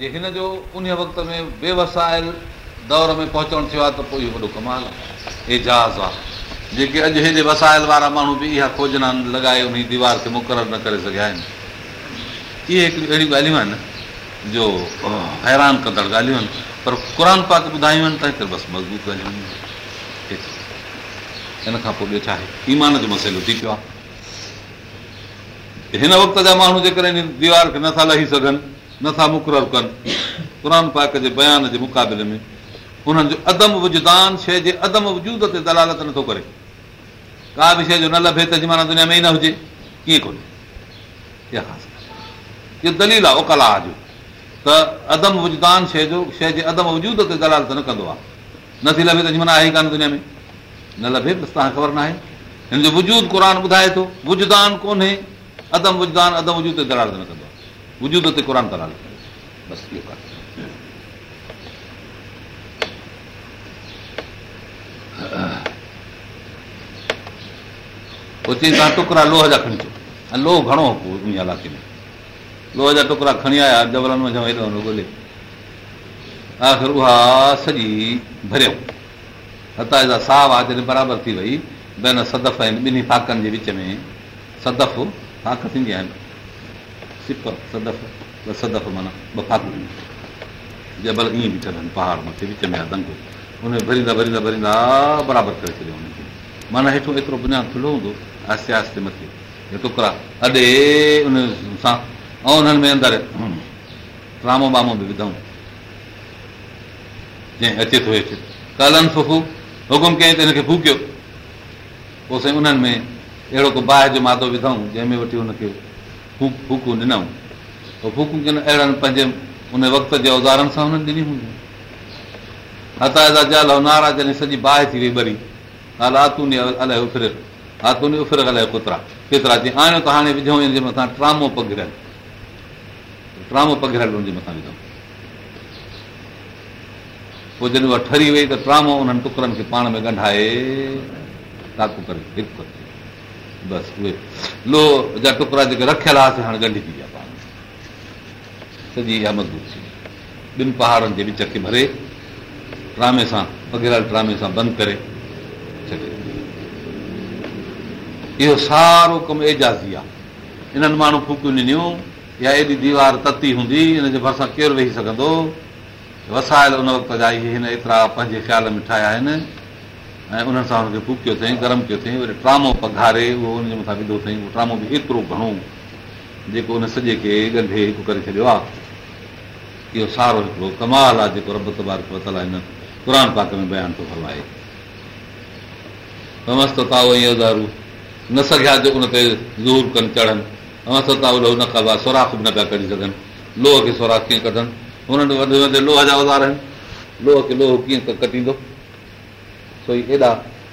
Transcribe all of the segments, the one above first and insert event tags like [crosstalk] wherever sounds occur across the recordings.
जे हिन जो उन वक़्त में बेवसायल दौर में पहुचणु थियो आहे त पोइ इहो वॾो कमाल आहे एजाज़ आहे जेके अॼु हेॾे वसायल वारा माण्हू बि इहा खोजना लॻाए उन दीवार खे मुक़ररु न करे सघिया आहिनि इहे हिकिड़ियूं अहिड़ियूं ॻाल्हियूं आहिनि जो हैरान कंदड़ ॻाल्हियूं आहिनि पर क़ुर पाक ॿुधायूं आहिनि त हिते बसि मज़बूत ॻाल्हियूं हिन खां पोइ ॿियो छा आहे ईमान जो मसइलो थी पियो आहे हिन वक़्त जा माण्हू जेकॾहिं दीवार खे नथा लही सघनि नथा मुक़ररु कनि क़ुर पाक जे बयान जे मुक़ाबले में उन्हनि जो अदम विझदान शइ जे अदम वजूद ते दलालत नथो करे का बि शइ जो न लभे त जी माना दुनिया में ई न हुजे कीअं कोन्हे इहो दलील आहे ओकला जो त अदम विझदान शइ जो शइ जे अदम वजूद ते दलालत न कंदो आहे नथी लभे त जी माना आहे ई कान दुनिया में न लभे बसि तव्हांखे ख़बर न आहे हिन जो वजूद क़ुर ॿुधाए थो वुजदान कोन्हे अदम वुजदान अदम वजूद ते दलालत न कंदो आहे ते क़ुर था बसि इहो हुते पोइ चई तव्हां टुकड़ा लोह जा खणी अचो ऐं लोह घणो हो पोइ इलाइक़े में लोह जा टुकड़ा खणी आया जबलनि में जमा हेॾो ॻोल्हे आख़िर उहा सॼी भरियो हथा साहु आहे जॾहिं बराबरि थी वई बेन सदफ़ आहिनि ॿिन्ही फाकनि जे विच में सदफ़ फाक थींदी आहिनि सिपर सदफ़ सदफ़ माना ॿ काथू जंहिंमहिल ईअं बि चढ़नि पहाड़ मथे विच में आहे उन भरींदा भरींदा भरींदा बराबरि करे छॾियो हुनखे माना हेठो एतिरो बुनियादु थुलो हूंदो आहिस्ते आहिस्ते मथे टुकड़ा अॾे उन सां ऐं उन्हनि में अंदरि रामो वामो बि विधऊं जंहिं अचे थो हेठि कलनि फू हुकुम कयईं त हिनखे फूकियो पोइ साईं उन्हनि में अहिड़ो को बाहि जो मादो विधऊं जंहिंमें वठी हुनखे फूकूं ॾिनऊं पोइ फूकूं अहिड़नि पंहिंजे उन वक़्त जे औज़ारनि सां हुननि ॾिनी हूंदियूं हता नारा जॾहिं सॼी बाहि थी वई बरी उफिर आतू उफिर अलाए कुतरा केतिरा जीअं आणियो त हाणे विझूं मथां ट्रामो पघिरियल ट्रामो पघिरियल हुनजे मथां विझूं पोइ जॾहिं उहा ठरी वई त ट्रामो उन्हनि टुकड़नि खे पाण में ॻंढाए बसि उहे लोह जा टुकड़ा जेके रखियल हुआसीं हाणे गंढ थी विया पाण सॼी इहा मज़बूत थी ॿिनि पहाड़नि जे विच खे भरे ट्रामे सां पघरल ट्रामे सां बंदि करे छॾे इहो सारो कमु एजाज़ी आहे इन्हनि माण्हू फूकियूं ॾिनियूं या एॾी दीवार तती हूंदी इनजे भरिसां केरु वेही सघंदो वसायल उन वक़्त जा इहे हिन एतिरा पंहिंजे ख़्याल में ठाहिया आहिनि ऐं उन्हनि सां हुनखे फूकियो अथई गरम कयो अथई वरी ट्रामो पघारे उहो हुनजे मथां विधो अथई उहो ट्रामो बि एतिरो घणो जेको हुन सॼे खे ॻंढे हिकु करे छॾियो आहे इहो सारो हिकिड़ो कमाल आहे जेको रबत आहे हिन क़ुर पाक में बयानु थो ताओ आहे मस्त न सघिया जो उन ते ज़ूर कनि चढ़नि ताओ मस्तह न ख़बर सोराख बि न पिया कढी सघनि लोह खे सोराख कीअं कढनि हुननि लोह जा औज़ार आहिनि लोह खे लोह कीअं कटींदो एॾा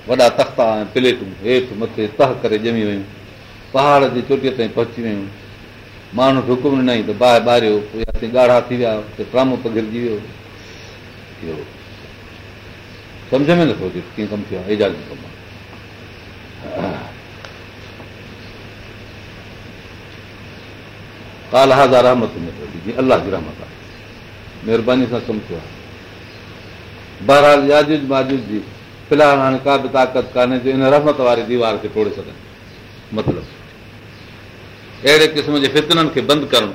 वॾा तख़्ता ऐं प्लेटूं हेठि मथे तह करे ॼमी वियूं पहाड़ जी चोटीअ ताईं पहुची वियूं माण्हुनि हुकुम ॾिनई त बाहि ॿारियो ॻाढ़ा थी विया ट्रामो पघिरजी वियो सम्झ में नथो अचे कीअं कमु थियो आहे एजाज़ कमु आहे काल हाज़ा रहमत जीअं अलाह जी रहमत आहे महिरबानी सां कमु थियो आहे बहरहाल याजूज माजूज जी फिलहाल हाणे का बि ताक़त कान्हे जो इन रहमत वारी दीवार खे टोड़े सघनि मतिलबु अहिड़े क़िस्म जे फितरनि खे बंदि करणु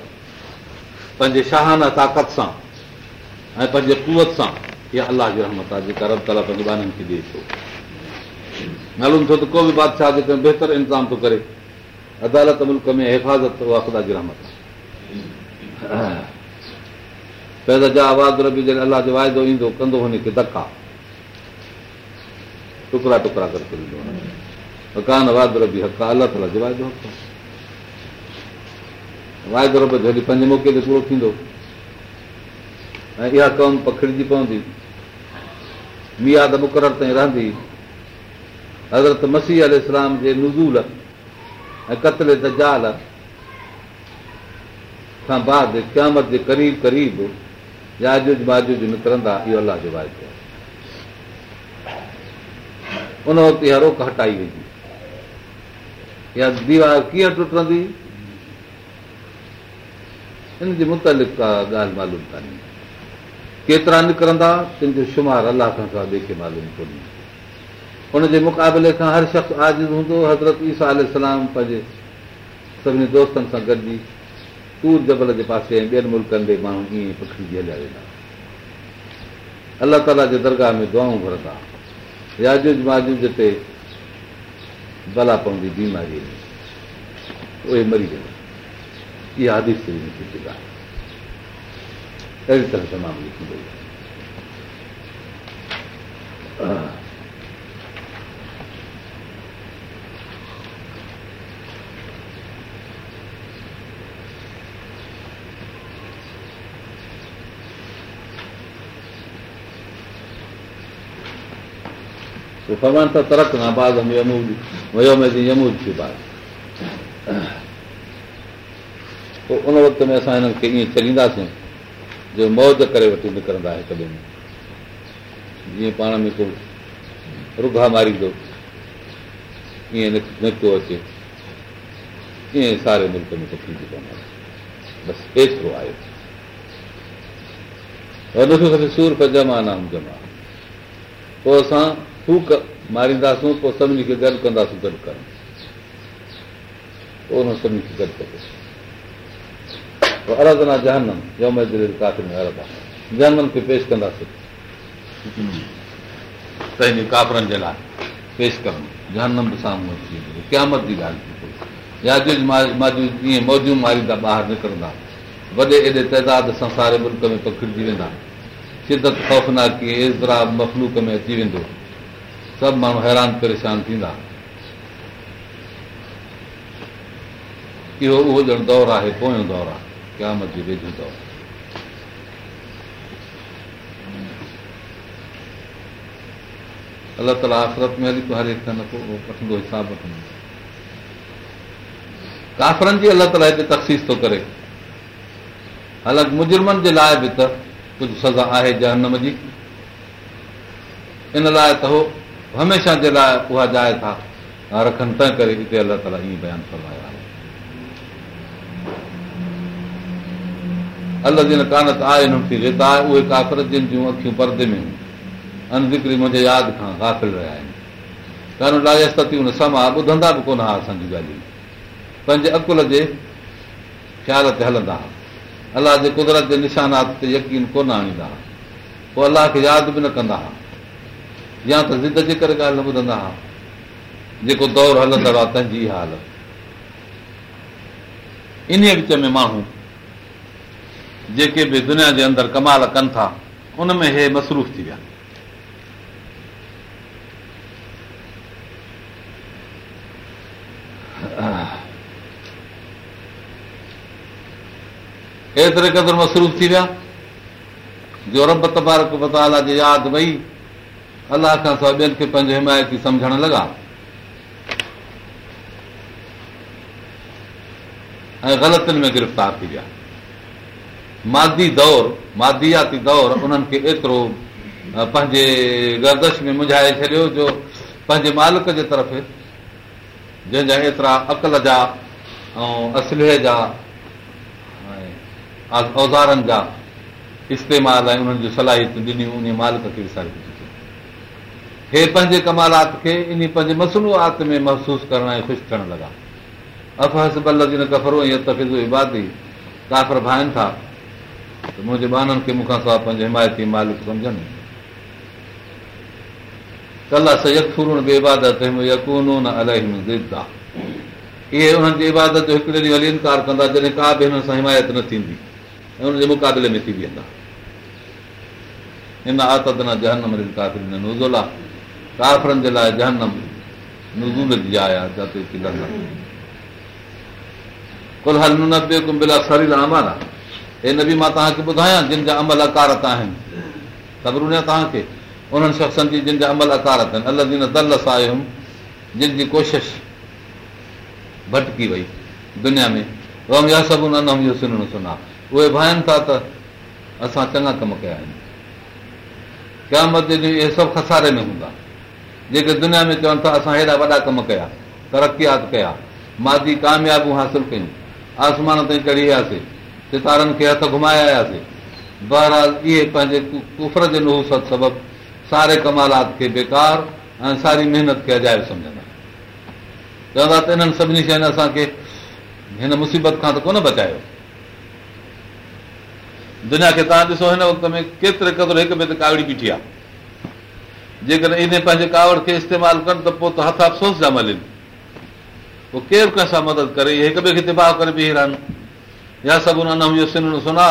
पंहिंजे शाहाना ताक़त सां ऐं पंहिंजे कुवत सां इहा अलाह जी रहमत आहे जेका रब ताला पंहिंजे ॿारनि खे ॾिए थो मालूम थियो त को बि बादशाह जेको बहितर इंतज़ाम थो करे अदालत मुल्क में हिफ़ाज़त उहा ख़ुदा जी रहमत आहे [clears throat] पैदा जा आवाज़ रबी जॾहिं अलाह जो वाइदो ईंदो कंदो हुनखे धका टुकड़ा टुकड़ा करे गॾु मकान वाध रबी हक़ आहे अलाह जो हली पंजे मौक़े ते पूरो थींदो ऐं इहा कम पखिड़िजी पवंदी मिया त मुक़ररु ताईं रहंदी हज़रत मसीह अल इस्लाम जे नुज़ूल ऐं कतल त ज़ाल खां बाद क़यामत जे क़रीब क़रीब या जाजिज जो निकिरंदा इहो अलाह जो वाइदो आहे उन वक़्तु इहा रोक हटाई वेंदी या दीवार कीअं टुटंदी इन जे मुतालिक़ का ॻाल्हि मालूम कान्हे केतिरा निकिरंदा तिन जो शुमार अलाह खां सवाइ ॿिए खे मालूम कोन्हे उनजे मुक़ाबले खां हर शख़्स आज़िज़ हूंदो हज़रत ईसा अलाम पंहिंजे सभिनी दोस्तनि सां गॾिजी तूर जबल जे पासे ऐं ॿियनि मुल्कनि ते माण्हू ईअं ई पखिड़ी हलिया वेंदा अलाह ताला जे दरगाह में दुआऊं भरंदा विया माजूज ते भला पवंदी में उहे मरी वेंदा इहा थी वेंदी अहिड़ी तरह तमामु थी वई आहे तरक़मू वयो यमू थी वन वक़्त में असां हिननि खे ईअं चलींदासीं जो मौज करे वठी निकिरंदा ॿिए में जीअं पाण में को रुखा मारींदो ईअं न पियो अचे ईअं सारे मुल्क में थींदी पवंदा बसि एतिरो आहे सूर पजमा नाम जमा पोइ असां हू मारींदासूं पोइ सभिनी खे गॾु कंदासीं गॾु करणु पोइ हुन सभिनी खे गॾु कजे कंदो जहनम अरदा जहनम खे पेश कंदासीं त हिन काबरनि जे लाइ पेश करणु जहनम बि साम्हूं अची वेंदो क्यामत जी ॻाल्हि थी पई ईअं मौजूं मारींदा ॿाहिरि निकिरंदा वॾे एॾे तइदाद सां सारे मुल्क में पखिड़िजी वेंदा शिदत ख़ौफ़नाकी एज़रा मखलूक में अची वेंदो सभु माण्हू हैरान परेशान थींदा इहो उहो ॼण दौरु आहे पोयों दौरु आहे क्या मज़ वेझो दौरु अलाह ताला आख़िरत में हली हर हिकु पोइ हली वठंदो हिसाब वठंदो काफ़रनि जी अलाह ताला हिते तख़सीस थो करे हालांकि मुजर्मनि जे लाइ बि त कुझु सज़ा आहे जहनम जी इन लाइ त उहो हमेशह जे लाइ उहा जाइ था रखनि तंहिं करे हिते अलाह ताला ईअं बयानु करायो अलाह जी न कानत आहे हुनजी रेता उहे जिन जूं अखियूं परदे में मुंहिंजे यादि खां गाफ़िल रहिया आहिनि कान लाजस्थतियूं न समा ॿुधंदा बि कोन हुआ असांजी ॻाल्हियूं पंहिंजे अकुल जे ख़्याल ते हलंदा हुआ अलाह जे क़ुदरत जे निशानात ते यकीन कोन आणींदा हुआ पोइ अलाह खे यादि बि न कंदा हुआ या त ज़िद जे करे ॻाल्हि न ॿुधंदा हुआ जेको दौरु हलंदड़ आहे तंहिंजी हाल इन विच में माण्हू जेके बि दुनिया जे अंदरि कमाल कनि था उनमें हे मसरूफ़ थी विया एतिरे क़दुरु मसरूफ़ थी विया जो रब तबारक जी यादि वई अलाह खां सवाइ ॿियनि खे पंहिंजे हिमायती सम्झण लॻा ऐं ग़लतियुनि में गिरफ़्तार थी विया मादी दौरु मादियाती दौरु उन्हनि खे एतिरो पंहिंजे गर्दश में मुंझाए छॾियो जो पंहिंजे मालिक जे तरफ़ जंहिंजा एतिरा अकल जा ऐं असल जा औज़ारनि जा इस्तेमालु ऐं उन्हनि जूं सलाहियतूं ॾिनियूं उन मालिक खे विसारी ॾिनो हे पंहिंजे कमालात खे इन पंहिंजे मसनूआत में महसूसु करण ऐं ख़ुशि थियणु लॻा कफ़रो करण तफ़ीज़ इबादी काफ़र भाइनि था त मुंहिंजे ॿारनि खे मूंखां सवाइ पंहिंजे हिमायती मालिक सम्झनि कला इबादत इहे उन्हनि जी इबादत जो हिकिड़े ॾींहुं हली इनकार कंदा जॾहिं का बि हिननि सां हिमायत न थींदी ऐं हुनजे मुक़ाबले में थी वेंदा हिन आदत न जहान काफ़रनि जे लाइ जहनम नज़ूल जी हे जहनजी मां तव्हांखे ॿुधायां जिन जा अमल अकारत आहिनि ख़बरूं न तव्हांखे उन्हनि शख़्सनि जी जिन जा अमल अकारत आहिनि अलदीन तल हुयुमि जिन जी कोशिश भटकी वई दुनिया में सभु उन जो सुनो सुना उहे भाइनि था त असां चङा कम कया आहिनि क्या ॾींहुं इहे सभु खसारे में हूंदा जेके दुनिया में चवनि था असां हेॾा वॾा कम कया तरक़ियात कया मादी कामयाबियूं हासिलु कयूं आसमान ताईं चढ़ी वियासीं सितारनि खे हथ घुमाए आयासीं बहरहाल इहे पंहिंजे कुफर जे लुसत सबबु सारे कमालात खे बेकार ऐं सारी महिनत खे अजाइब सम्झंदा चवंदा त इन्हनि सभिनी शयुनि असांखे हिन मुसीबत खां त कोन बचायो दुनिया खे तव्हां ॾिसो हिन वक़्त में केतिरे क़दुरु हिक ॿिए ते कावड़ी बीठी आहे जेकॾहिं इन पंहिंजे कावड़ खे इस्तेमालु कनि त पोइ त हथ अफ़सोस जा मलनि पोइ केरु कंहिंसां मदद करे हिक ॿिए खे तिबाह करे बीह रहनि या सभु उन सम्झनि था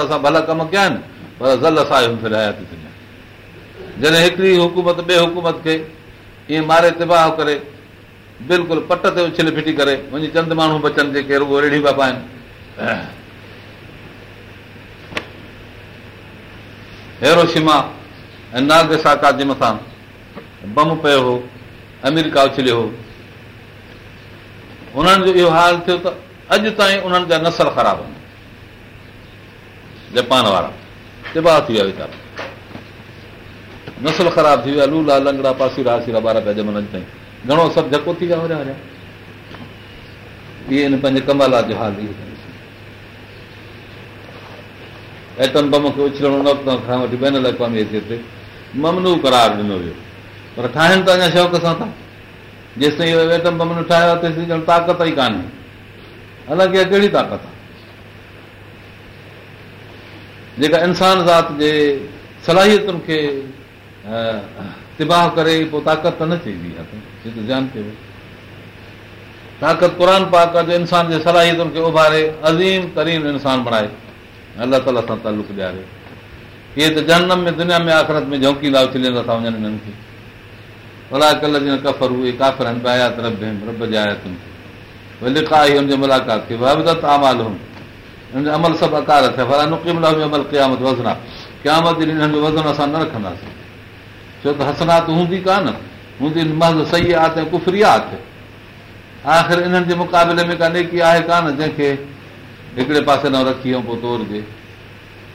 असां भला कम कया आहिनि पर ज़ल असां जॾहिं हिकिड़ी हुकूमत ॿिए हुकूमत खे ईअं मारे तिबाह करे बिल्कुलु पट ते उछल फिटी करे वञी चंद माण्हू बचनि जेके उहे रेड़ी पिया पाइनि अहिड़ोशीमा ऐं नादे साकात जे मथां बम पियो हो अमेरिका उछलियो हो उन्हनि जो इहो हाल थियो त अॼु ताईं उन्हनि जा नसल ख़राब आहिनि जापान वारा तिबाह थी विया वीचारा नसल ख़राब थी विया लूला लंगड़ा पासीरा सीरा ॿार पिया ॼमन अॼु ताईं घणो सभु धको थी विया हुया इहे हिन पंहिंजे कमालात जो हाल इहो एतम बम खे उछलण उन वक़्त ममनू करार ॾिनो वियो पर ठाहिनि त अञा शौक़ सां था जेसि ताईं जेसिताईं ममनू ठाहियो आहे तेसि ताईं ताक़त ई कान्हे अलॻि इहा कहिड़ी ताक़त आहे जेका इंसान ज़ात जे सलाहियतुनि खे तिबाह करे पोइ ताक़त त न थींदी ताक़त क़ुर पाक जो इंसान जे सलाहियतुनि खे उभारे अज़ीम तरीन इंसानु बणाए अलाह ताला सां तालुक ॾियारियो इहे त जनम में दुनिया में आख़िरत में झौकीला छिलियल था वञनि हिननि खे भला जीअं कफ़र उहे काफ़र आहिनि रब रब जे आयातुनि खे भई लिखा आई हुनजी मुलाक़ात थी हुन वागत अमल सभु अकार थिया भला अमल क़यामत वज़ना कयामत ॾींहुं हिननि जो वज़न असां न रखंदासीं छो त हसनात हूंदी कान हूंदी महज़ सही आहे त कुफ़ियात आख़िर इन्हनि जे मुक़ाबले में का नेकी आहे कान जंहिंखे हिकिड़े पासे न रखी ऐं पोइ तोरजे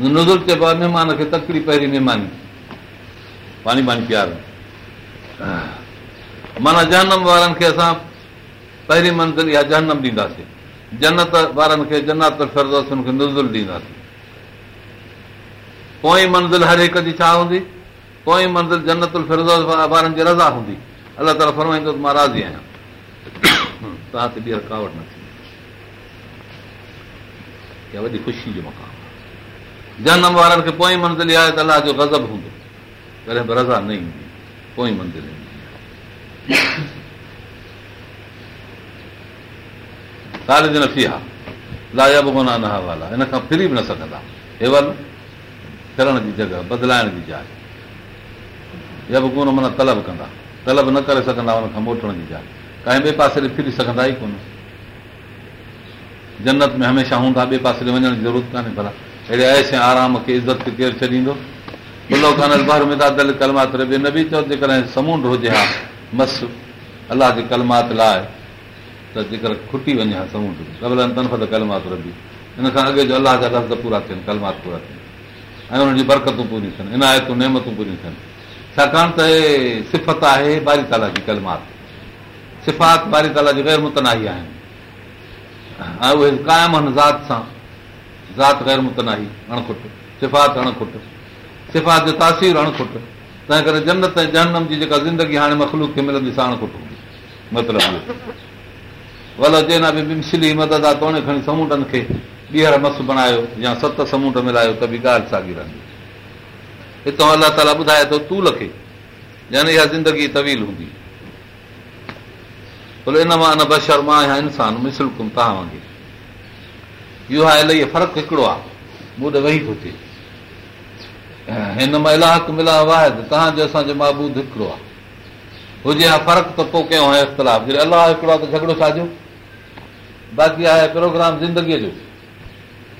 नुज़ चइबो आहे महिमान खे तकड़ी पहिरीं महिमानी पाणी पाणी महिमान माना जनम वारनि खे असां पहिरीं मंज़िल या जनम ॾींदासीं जनत वारनि खे जनत ॾींदासीं जनतिरी मंज़िल हर हिक जी छा हूंदी पोइ मंज़िल जनत वारनि जी रज़ा हूंदी अलाह ताला फरमाईंदो त मां राज़ी आहियां तव्हां ते ॿी रुकावट न थींदी वॾी ख़ुशी जो मकान जनम वारनि खे पोइ मंज़िल आहे त अलाह जो गज़ब हूंदो कॾहिं बि रज़ा न ईंदी पोइ मंज़िल न थी आहे लाया बिना न हवाला हिन खां फिरी बि न सघंदा हे फिरण जी जॻह बदिलाइण जी जाइ या कोन माना तलब कंदा तलब न करे सघंदा हुन खां मोटण जी जाइ कंहिं ॿिए पासे ते फिरी सघंदा ई कोन जन्नत में हमेशह हूंदा ॿिए पासे ते वञण जी ज़रूरत कान्हे भला अहिड़े अइश ऐं आराम खे इज़त केरु छॾींदो कलमात रबी न बि चओ जेकॾहिं समुंड हुजे हा मस अलाह जे कलमात लाइ त जेकर खुटी वञे हा समुंड तबलनि तनफ़ त कलमात रबी हिन खां अॻे जो अलाह जा लफ़्ज़ पूरा थियनि कलमात पूरा थियनि ऐं हुननि जी बरकतूं पूरियूं थियनि इनायतूं नेमतूं पूरियूं थियनि छाकाणि त हे सिफ़त आहे बारी ताला जी कलमात सिफ़ात बारी ताला जी गैर मुतनाही आहिनि ऐं उहे क़ाइमु क़ाइम ज़ात सां ज़ात गैर मुतनाही अणखुट सिफ़ात अणखुट सिफ़ात जो तासीर अणखुट तंहिं करे जनत ऐं जनम जी जेका ज़िंदगी हाणे मखलूक खे मिलंदी अणखुट मतिलबु भलो जे मस बणायो या सत समुंड मिलायो त बि ॻाल्हि साॻी रहंदी हितां अलाह ताला ॿुधाए थो तूल खे यानी ज़िंदगी तवील हूंदी भले इन मां मां बशर आहियां इंसान तव्हां वांगुरु इहो आहे इलाही फ़र्क़ु हिकिड़ो आहे वेही थो थिए हिन में अलाह मिलाव तव्हांजो असांजो महबूद हिकिड़ो आहे हुजे हा फ़र्क़ु त पोइ कयो आहे इख़्तिलाफ़ जॾहिं अलाह हिकिड़ो आहे त झगिड़ो छाजो बाक़ी आहे प्रोग्राम ज़िंदगीअ जो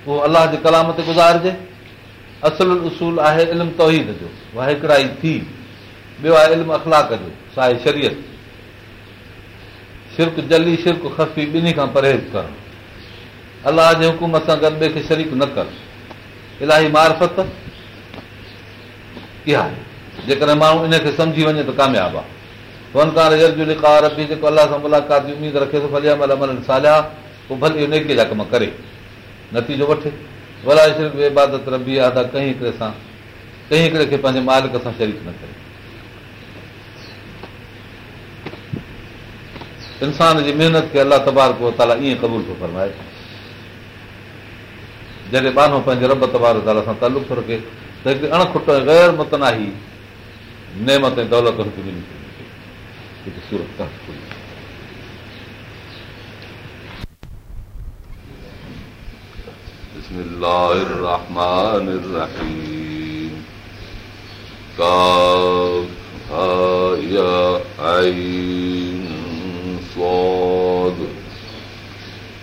उहो अलाह जे कलाम ते गुज़ारिजे असल उसूल आहे इल्मु तौहीद जो हिकिड़ा ई थी ॿियो आहे इल्मु अखलाक जो साहे शरीयत शिरक जली शिरक ख़फ़ी ॿिन्ही खां परहेज़ करणु अलाह जे हुकुम सां गॾु ॿिए खे शरीक न कर इलाही मारफत इहा जेकॾहिं माण्हू इनखे सम्झी वञे त कामयाबु आहे वनकार जेको अलाह सां मुलाक़ात जी उमेदु रखे थो भले साधि भली कम करे नतीजो वठे शरीफ़ इबादत रबी आहे त कंहिं हिकिड़े सां कंहिं हिकिड़े खे पंहिंजे मालिक सां शरीक न करे इंसान जी महिनत खे अलाह तबार थो फरमाए जॾहिं मानो पंहिंजे रब तार सां तालुक थो रखे त हिकिड़ी अणखुट गैर नेमत ऐं दौलत रुपया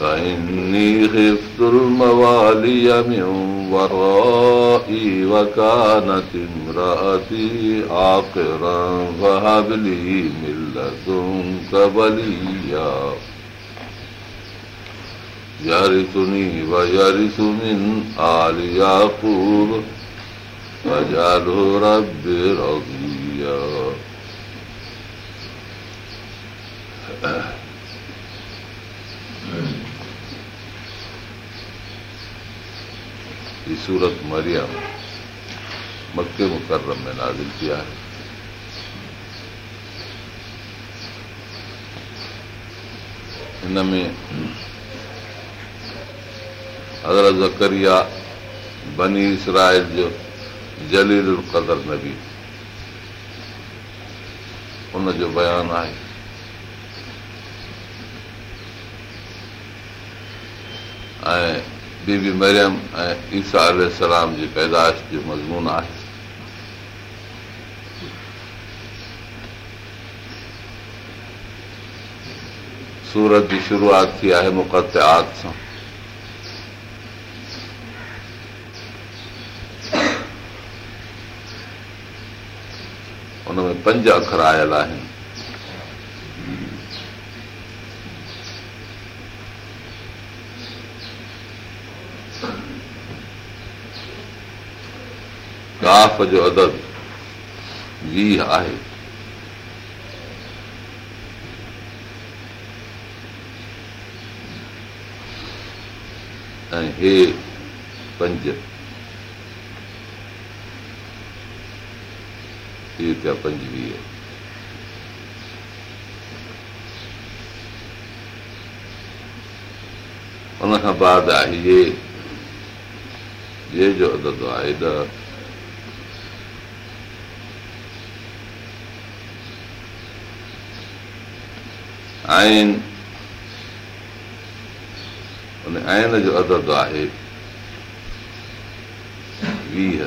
فإني خفت الموالي من ورائي وكانت امرأتي عاقرا فهب لي من لدنك وليا يرثني ويرث من آل يعقوب واجعله ربي رضيا सूरत मरिया में नाज़ थी आहे बनी इसराइल जो जलील कदर नबी بیان बयान आहे बीबी मरियम ऐं ईसा अलाम जी पैदाश जो मज़मून आहे सूरत जी शुरूआत थी आहे मुक़त सां उनमें पंज अखर आयल आहिनि काफ़ जो अदब वीह आहे ऐं हे पंज पंज वीह उनखां बाद आहे इहे जो अददो आहे ॾह आहिनि जो अद आहे वीह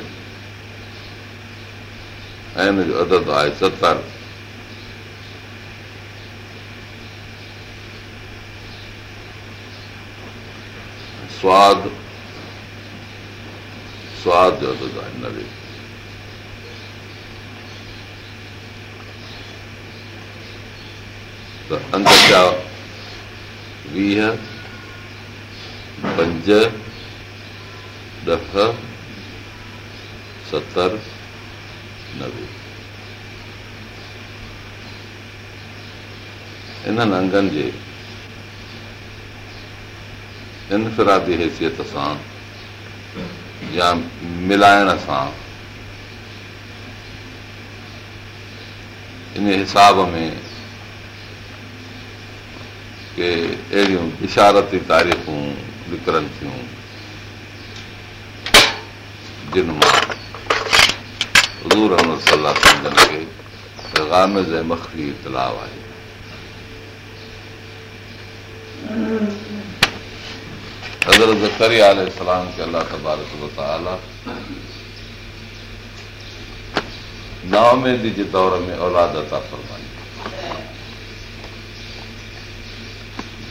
आहिनि जो अदब आहे सतरि अददु आहे नवे अंग जा वीह पंज ॾह सतरि नवे इन्हनि अंगनि जे इनफ़िरादी हैसियत सां या मिलाइण सां इन हिसाब में अहिड़ियूं इशारती तारीख़ूं निकिरनि थियूं दौर में औलाद था फल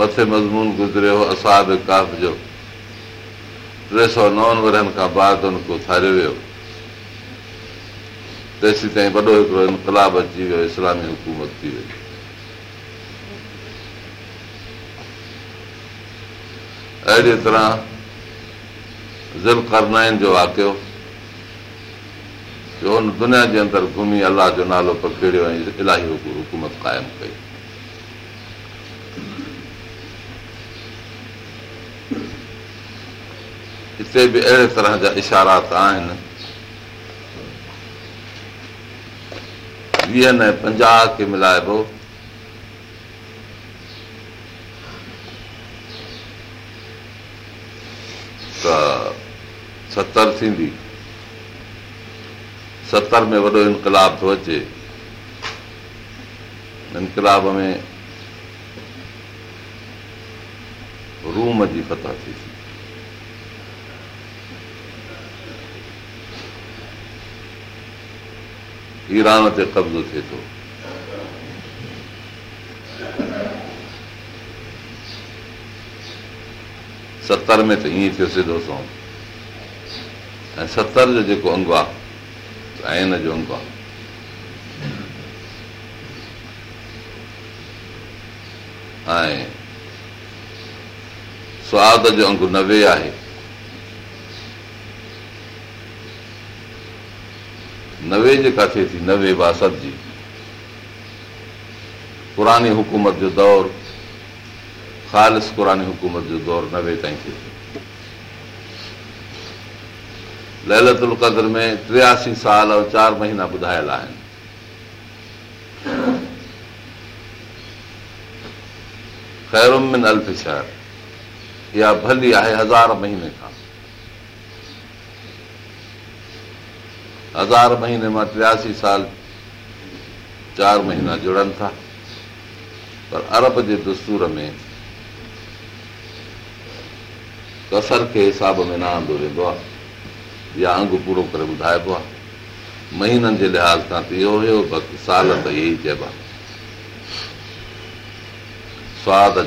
मथे मज़मून गुज़रियो हो असाबिकाफ जो टे सौ नवनि वरनि खां बाद उथारियो वियो तेसी ताईं वॾो हिकिड़ो इनकलाब अची वियो इस्लामी हुकूमत थी वई अहिड़ी तरह ज़िल करनाइन जो वाकियो जो हुन दुनिया जे अंदरि घुमी अलाह जो नालो पकिड़ियो ऐं इलाही हुकूमत क़ाइमु कई हिते बि अहिड़े तरह जा इशारात आहिनि वीह न पंजाह खे मिलाइबो त सतरि थींदी सतरि में वॾो इनकलाब थो अचे इनकलाब में रूम जी फतह थी ईरान ते कब्ज़ो थिए थो सतरि में त ईअं थियो सिधो सौ ऐं सतरि जो जेको अंगु आहे आइन जो अंगु आहे ऐं सवाद जो अंगु नवे आहे थिए थी नवे बासती हुकूमत जो दौरु ख़ालि नवे ताईं थिए ललत्र में टियासी साल चार महीना ॿुधायल आहिनि भली आहे हज़ार महीने खां हज़ार महीने मां टियासी साल चारि महीना जुड़नि था पर अरब जे दस्तूर में न आंदो आहे या अंग पूरो करे ॿुधाइबो आहे महीननि जे लिहाज़ सां त इहो साल त इहे ई चइबो आहे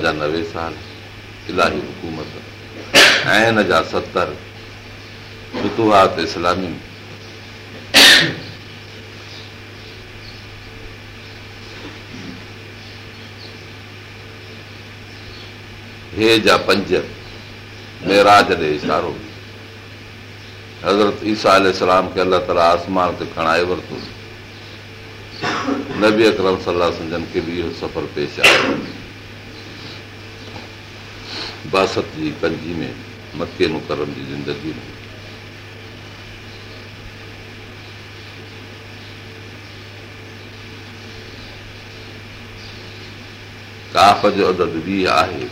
इस्लामी हे जा पंज महिराज ॾे इशारो हज़रत ईसा अल सलाम खे अलाह ताला आसमान ते खणाए वरितो नबी अकरम सलाह सम्झनि खे बि इहो सफ़र पेश आयो बासत जी पंजी में मके मुकरम जी ज़िंदगी में काफ़ जो अदद वीह आहे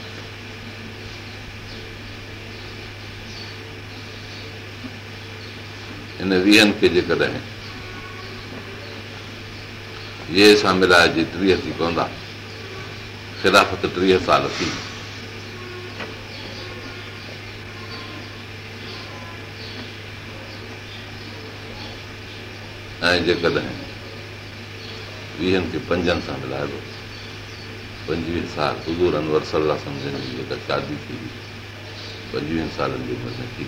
हिन वीहनि खे जेकॾहिं सां टीह थी पवंदा ख़िलाफ़त टीह साल थी ऐं जेकॾहिं वीहनि खे पंजनि सां मिलाइबो पंजवीह साल हज़ूर सालूरनि वर्सल्लास जी जेका शादी थी हुई पंजवीहनि सालनि जी उमिरि में थी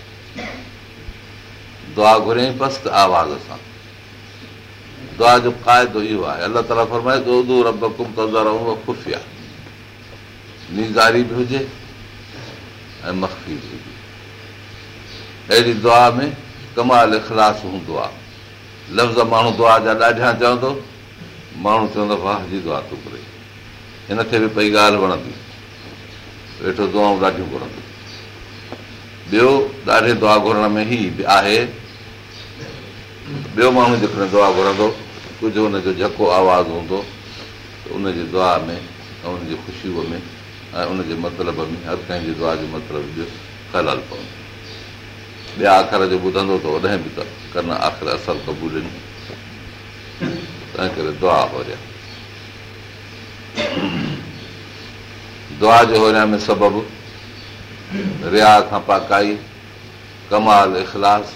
दुआ घुरी पस्त आवाज़ सां दुआ जो क़ाइदो इहो आहे अलाह ताला फरमाए नीज़ारी बि हुजे ऐं बि हुजे अहिड़ी दुआ में कमाल इख़लास हूंदो आहे लफ़्ज़ माण्हू दुआ जा ॾाढा चवंदो माण्हू चवंदो वाह जी दुआ तूं घुरे हिनखे बि पई ॻाल्हि वणंदी वेठो दुआऊं ॾाढियूं घुरंदियूं ॿियो ॾाढे दुआ घुरण में ई आहे ॿियो माण्हू जेकॾहिं दुआ घुरंदो कुझु हुनजो जेको आवाज़ु हूंदो त दुआ में ऐं उनजी जी में ऐं उनजे मतिलब में हर कंहिंजी दुआ जो मतिलब जो ख़लाल पवंदो ॿिया आख़िर जो ॿुधंदो त ओॾहिं बि त कन आख़िर असर क़बूल आहिनि तंहिं करे दुआ हो दुआ जो होरिया में सबबु रिया खां पाकाई कमाल इख़लास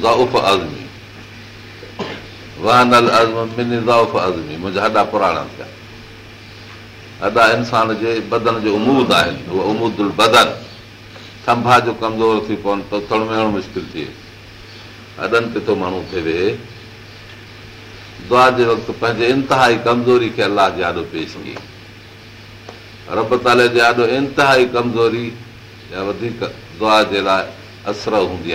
पंहिंजे इंतिहाई कमज़ोरी अलाह जे वधीक दुआ जे लाइ असर हूंदी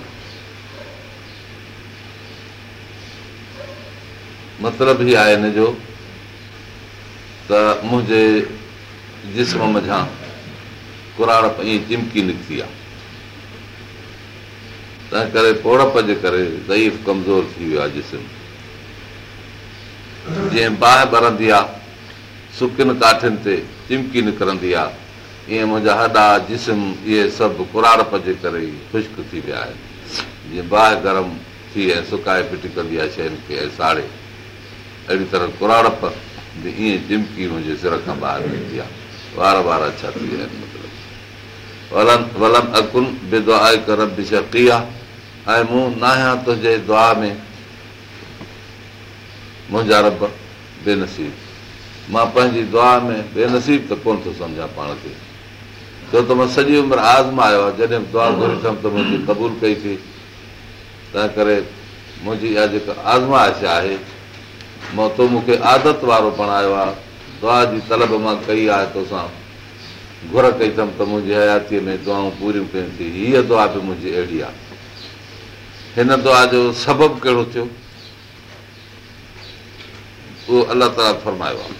मतलब ई आहे हिन जो त मुंहिंजे जिस्म कुराड़प ईअं चिमकी निकिती आहे तंहिं करे पोड़प जे करे ज़ईफ़ कमज़ोर थी वियो आहे जिस्म जीअं बाहि ॿरंदी आहे सुकियुनि काठियुनि ते चिमकी निकिरंदी आहे ईअं मुंहिंजा हॾा जिस्म इहे सभु कुराड़प जे करे ई ख़ुश्क थी विया आहिनि जीअं बाहि गरम थी ऐं सुकाए फिटी कंदी आहे शयुनि खे ऐं साड़े अहिड़ी तरह कुराणपि मुंहिंजे सिरी आहे रब बेनसीब मां पंहिंजी दुआ में बेनसीब त कोन थो सम्झां पाण खे छो त मां सॼी उमिरि आज़मायो आहे जॾहिं त मुंहिंजी क़बूल कई थी तंहिं करे मुंहिंजी इहा जेका आज़माइश आहे मां तो मूंखे आदत वारो बणायो आहे दुआ जी तलब मां कई आहे तोसां घुर कई अथमि त मुंहिंजी हयातीअ में दुआऊं पूरियूं कयूं थी हीअ दुआ बि मुंहिंजी अहिड़ी आहे हिन दुआ जो सबबु कहिड़ो थियो उहो अलाह ताला फरमायो आहे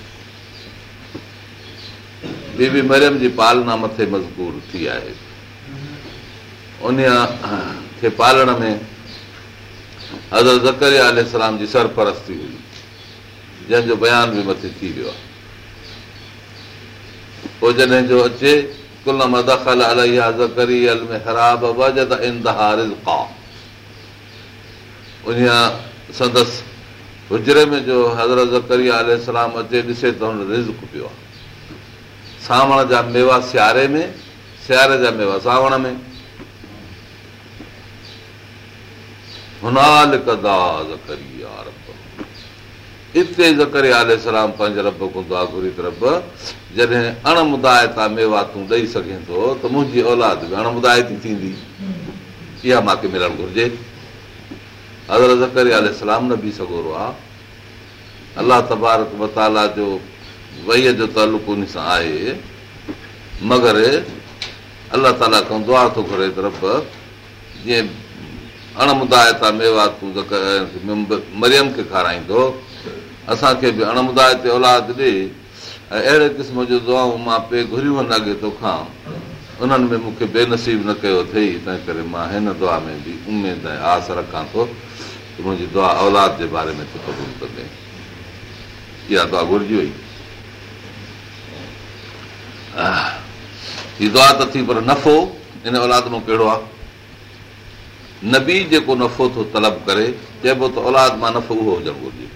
बीबी मरियम जी पालना मथे मज़बूर थी आहे उन खे पालण में हज़र ज़कर सलाम जी सरपरस्ती हुई जंहिंजो बयान बि मथे थी वियो आहे पोइ जॾहिं जो अचे कुल मदखल अलिया ज़करी अल संदसि हुजरे में जो हज़रत ज़करी अलाम अचे ॾिसे त हुन रिज़ पियो आहे सावण जा मेवा सियारे में सियारे जा मेवा सावण में हुनाल कदा ज़करी औलादुदायत अला वुको उन सां आहे मगर अल मरियम खे खाराईंदो असांखे बि अणमुदाय ते औलाद ॾे ऐं अहिड़े क़िस्म जो दुआऊं मां पे घुरियूं आहिनि अॻे तोखां उन्हनि में मूंखे बेनसीब न कयो अथई तंहिं करे मां हिन दुआ में बि उमेद ऐं आस रखां थो मुंहिंजी दुआ औलाद जे बारे में क़बूल कंदे इहा दुआ दुआ घुरिजी वई हीअ त थी पर नफ़ो इन औलाद मां कहिड़ो आहे नबी जेको नफ़ो थो तलब करे चइबो त औलाद मां नफ़ो उहो हुजणु घुरिजे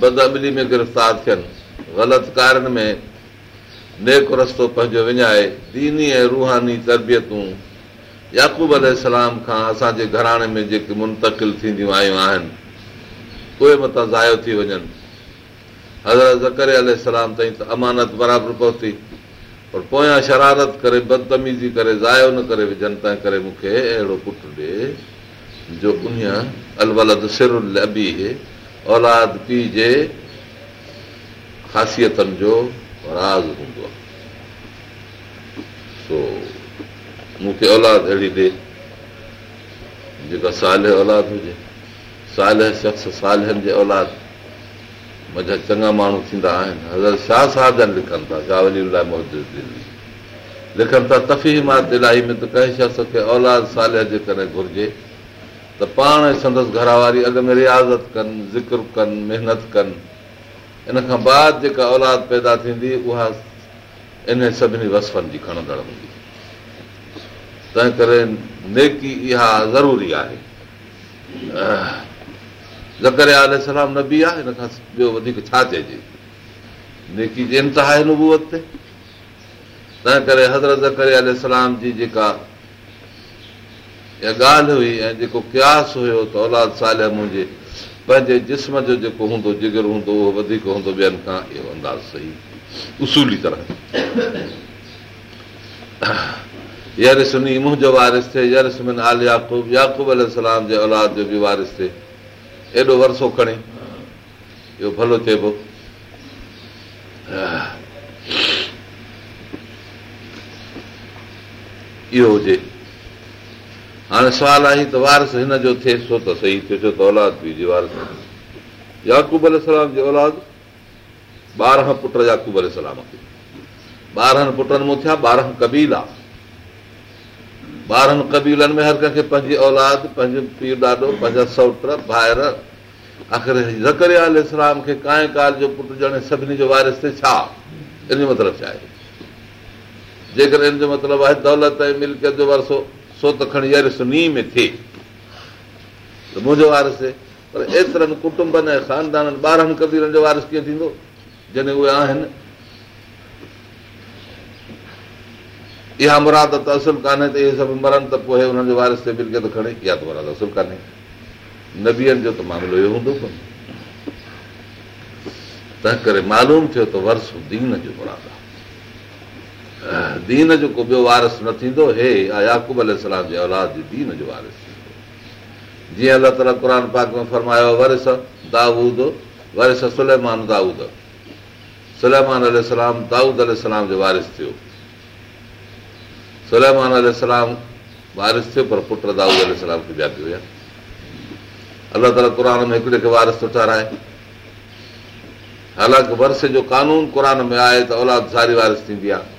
बदअमली में गिरफ़्तार थियनि ग़लति कारनि में नेक रस्तो पंहिंजो विञाए दीनी ऐं रूहानी तरबियतूं याक़ूब अलाम खां असांजे घराणे में जेके मुंतकिल थींदियूं आयूं आहिनि उहे मथां ज़ायो थी वञनि हज़रत हज़ अलाम ताईं त अमानत बराबरि पहुती पर पोयां शरारत करे बदतमीज़ी करे ज़ायो न करे विझनि तंहिं करे मूंखे अहिड़ो पुटु ॾिए जो उन अलवल सिर अलबी औलाद पीउ जे ख़ासियतनि जो राज़ हूंदो आहे सो मूंखे औलाद अहिड़ी ॾे जेका साल औलाद हुजे साल शख्स सालनि जे औलाद मह चङा माण्हू थींदा आहिनि हज़र छा साधन लिखनि था शाह गावलियुनि लाइ लिखनि था तफ़ीमात इलाही में त कंहिं शख़्स खे औलाद साल जे करे घुरिजे त पाण संदसि घर वारी अॻ में रियाज़त कनि ज़िक्र कनि महिनत कनि इन खां बाद जेका औलाद पैदा थींदी उहा इन सभिनी वसफ़नि जी खणंदड़ हूंदी तंहिं करे नेकी इहा ज़रूरी आहे ज़करे न बि आहे हिन खां ॿियो वधीक छा चइजे नेकी जे इंतिहा नुबूअ ते तंहिं करे हज़रत ज़करे आल सलाम जी जेका इहा ॻाल्हि हुई ऐं जेको क्यास हुयो त औलाद साल पंहिंजे जिस्म जो जेको हूंदो जिगर हूंदो उहो वधीक हूंदो ॿियनि खां इहो अंदाज़ सही उसूली तरह मुंहिंजो वारिस थिए मिन आल याकूब याकूब याकूबल जे औलाद जो बि वारिस थिए एॾो वरसो खणे इहो भलो चइबो इहो हुजे हाणे सुवाल आई त वारस हिन जो थिए छो त सही थियो छो त औलाद पीउ या ॿारहं कबीला ॿारहनि कबीलनि में हर कंहिंखे पंहिंजी औलाद पंहिंजो पीउ ॾाॾो पंहिंजा सौट भाइर आख़िर ज़कर खे कंहिं काल जो पुटु ॼणे सभिनी जो वारिस थिए छा हिन जो मतिलबु छा आहे जेकर हिन जो मतिलबु आहे दौलत ऐं सो त खणी सुनीह में थिए त मुंहिंजो पर एतिरनि कुटुंबनि ऐं ख़ानदाननि ॿारहनि कबीरनि जो वारस कीअं थींदो जॾहिं उहे आहिनि इहा मुराद त असुलु कान्हे त इहे सभु मरनि त पोइ हुननि जो जे वारे खणे इहा त मुराद असुलु कान्हे नबीअनि जो त मामिलो इहो हूंदो कोन तंहिं करे मालूम थियो त वर्स दीन जो मुरादु आहे दीन जो को ॿियो वारस न थींदो हे दीन जो वारस थींदो जीअं अलाह तालान पाक में फरमायो आहे वारिस थियो सुलमान वारिस थियो पर पुट दाऊद अलाह ताल क़ान में हिकिड़े खे वारस थो ठाहिराए हालांकि वरिस जो कानून क़ुर में आहे त औलाद सारी वारिस थींदी आहे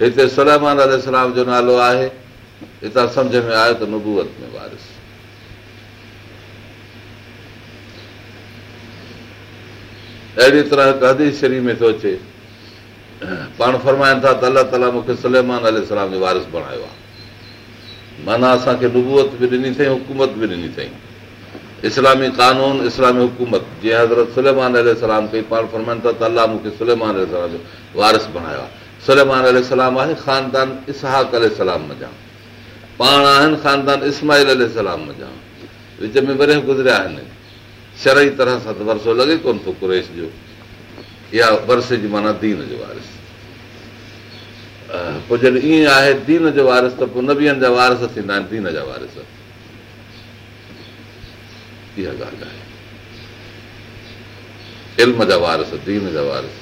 हिते सलमान सुलेमानलाम जो नालो आहे हितां सम्झ में आयो त नुबूअत में वारिस अहिड़ी तरह हिकु कदीरी में थो अचे पाण फरमाइनि था त अल्ला ताला मूंखे सलेमान जो वारिस बणायो आहे माना असांखे नुबूअत बि ॾिनी अथई हुकूमत बि ॾिनी अथई इस्लामी कानून इस्लामी हुकूमत जीअं हज़रत सलेमान सलेमानलाम कई पाण फरमाइनि था त अलाह मूंखे सलेमान अल जो वारिस बणायो आहे सलमानलाम आहे ख़ानदान इसहकलाम पाण आहिनि ख़ानदान इस्माइल सलाम जा विच में वरी गुज़रिया आहिनि शरई तरह सां त वरसो लॻे कोन थो कुरेश जो इहा वरसे जी माना दीन जो वारिस आहे दीन जो वारस त पोइ न वीहनि जा वारस थींदा आहिनि दीन जा वारस इहा ॻाल्हि आहे इल्म जा वारस दीन जा वारस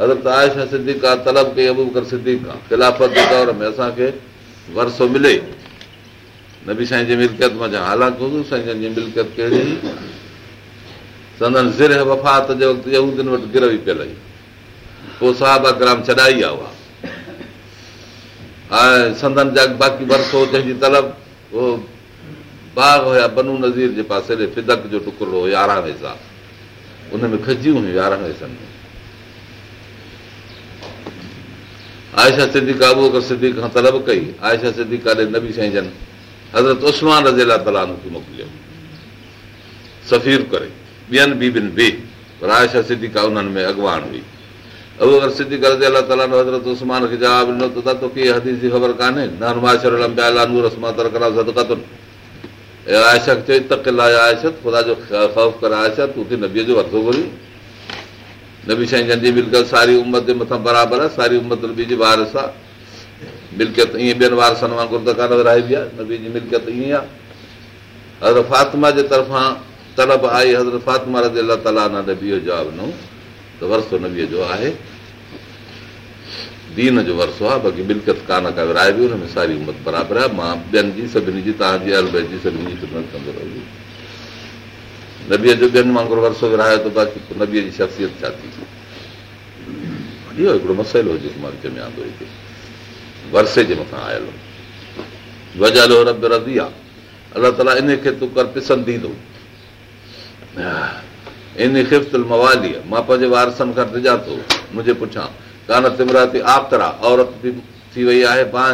हलत आहे असांखे वरसो मिले नबी साईं हालात वफ़ात जे वक़्तु गिर साहाब अकराम छॾाई आहे संदन जा बाक़ी वरसो जंहिंजी तलब उहो बनू नज़ीर जे पासे फिदक जो टुकड़ो हो यारहं वैसा उनमें खजियूं हुयूं यारहं वेसनि में आयशा सिद्धिका उहो अगरि सिद्धी खां तलब कई आयशा सिद्धिका साईं जन हज़रत मोकिलियो सफ़ीर करेशा सिद्धिका उन्हनि में अॻवान उस्मान खे जवाबु ॾिनो तोखे हदीस जी ख़बर थी नबीअ जो वरितो घुरी नबी साईं जन बिल्कुल सारी उमत जे मथां बराबरि आहे सारी उमत नबी जी वारस आहे मिल्कियत ईअं ॿियनि वारसनि वांगुरु त कान विराइबी आहे नबी जी मिल्कियत ईअं आहे हज़रत फातिमा जे तरफ़ां तलब आई हज़रत फातिमा रज़ी अला ताला नबी जो जवाबु ॾिनो त वरसो नबीअ जो आहे दीन जो वरसो आहे बाक़ी मिल्कियत कान का विराइबी हुन में सारी उमत बराबरि आहे मां ॿियनि जी सभिनी जी तव्हांजी अरब जी सभिनी जी ख़िदमत कंदो रही नबीअ जो ॿियनि वांगुरु वरसो विराए थो बाक़ी नबीअ जी शख़्सियत छा थी मसइलो हुजे मर्ज़ में आंदो वरसे जे मथां आयल वजालो रबी आहे अलाह ताला इनखे तो कर पिसंदी मवाली मां पंहिंजे वार समख थो मुंहिंजे पुछां कान तिमराती आ थी वई आहे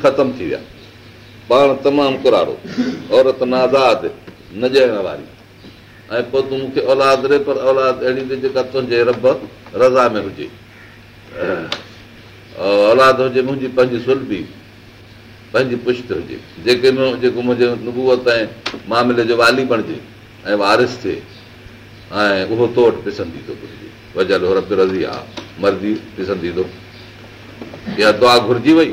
ख़तम थी विया पाण तमामु कुरारो औरत नाज़ाद न ॾियण वारी ऐं पोइ तूं मूंखे औलाद ॾे पर औलाद अहिड़ी ॾे जेका तुंहिंजे रब रज़ा में हुजे औलाद हुजे मुंहिंजी पंहिंजी सुलभी पंहिंजी पुश्त हुजे जेके जेको मुंहिंजे नुबूअत ऐं मामले जो वाली बणिजे ऐं वारिस थिए ऐं उहो तो वटि पिसंदी थो घुरिजे वजल रब रज़ी आहे मर्ज़ी पिसंदी थो इहा दुआ घुरिजी वई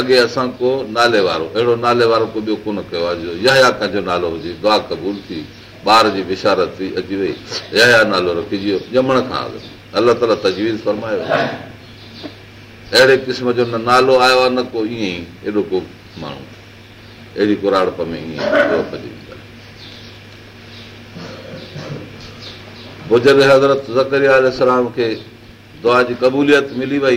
अॻे असां को नाले वारो अहिड़ो नाले वारो को ॿियो कोन कयो आहे जो यां कंहिंजो नालो हुजे दुआ क़बूल थी ॿार जी विशारत थी अची वई यां नालो रखिजी वियो ॼमण खां अॻु अलाह ताला तजवीज़ फरमायो अहिड़े क़िस्म जो न नालो आयो आहे न को ईअं ई एॾो को माण्हू अहिड़ी कुराड़प में ईअं बुज़ुर्ग हज़रत ज़करी सलाम खे दुआ जी क़बूलियत मिली वई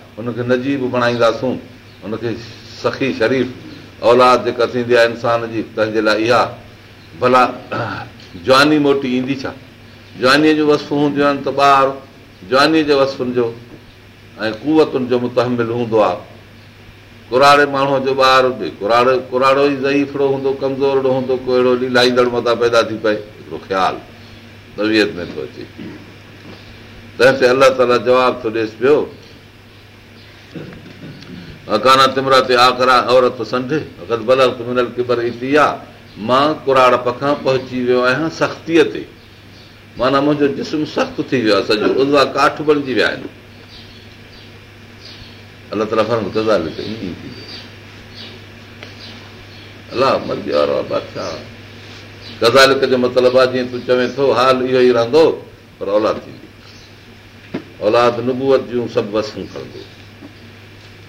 हुनखे नज़ीब बणाईंदासूं हुनखे सखी शरीफ़ औलाद जेका थींदी आहे इंसान जी तंहिंजे लाइ इहा भला जवानी मोटी ईंदी छा जवानीअ जूं वस्फूं हूंदियूं आहिनि त ॿार जवानीअ जे वसफ़ुनि जो ऐं कुवतुनि जो मुतहमिल हूंदो आहे कुराड़े माण्हूअ जो ॿार बि कुराड़ो कुराड़ो ई ज़ईफ़ड़ो हूंदो कमज़ोर हूंदो को अहिड़ो लीलाईंदड़ मथां पैदा थी पए हिकिड़ो ख़्यालु तबियत में थो अचे तंहिं ते अलाह ताला जवाबु थो ॾेसि पियो अकाना तिमरा ते आख़िरा औरत आहे मां पहुची वियो आहियां सख़्तीअ ते माना मुंहिंजो जिस्म सख़्तु थी वियो आहे गज़ालत जो मतिलबु आहे जीअं तूं चवे थो हाल इहो ई रहंदो पर औलाद थींदी औलाद नुबूअ जूं सभु वसूं खणंदो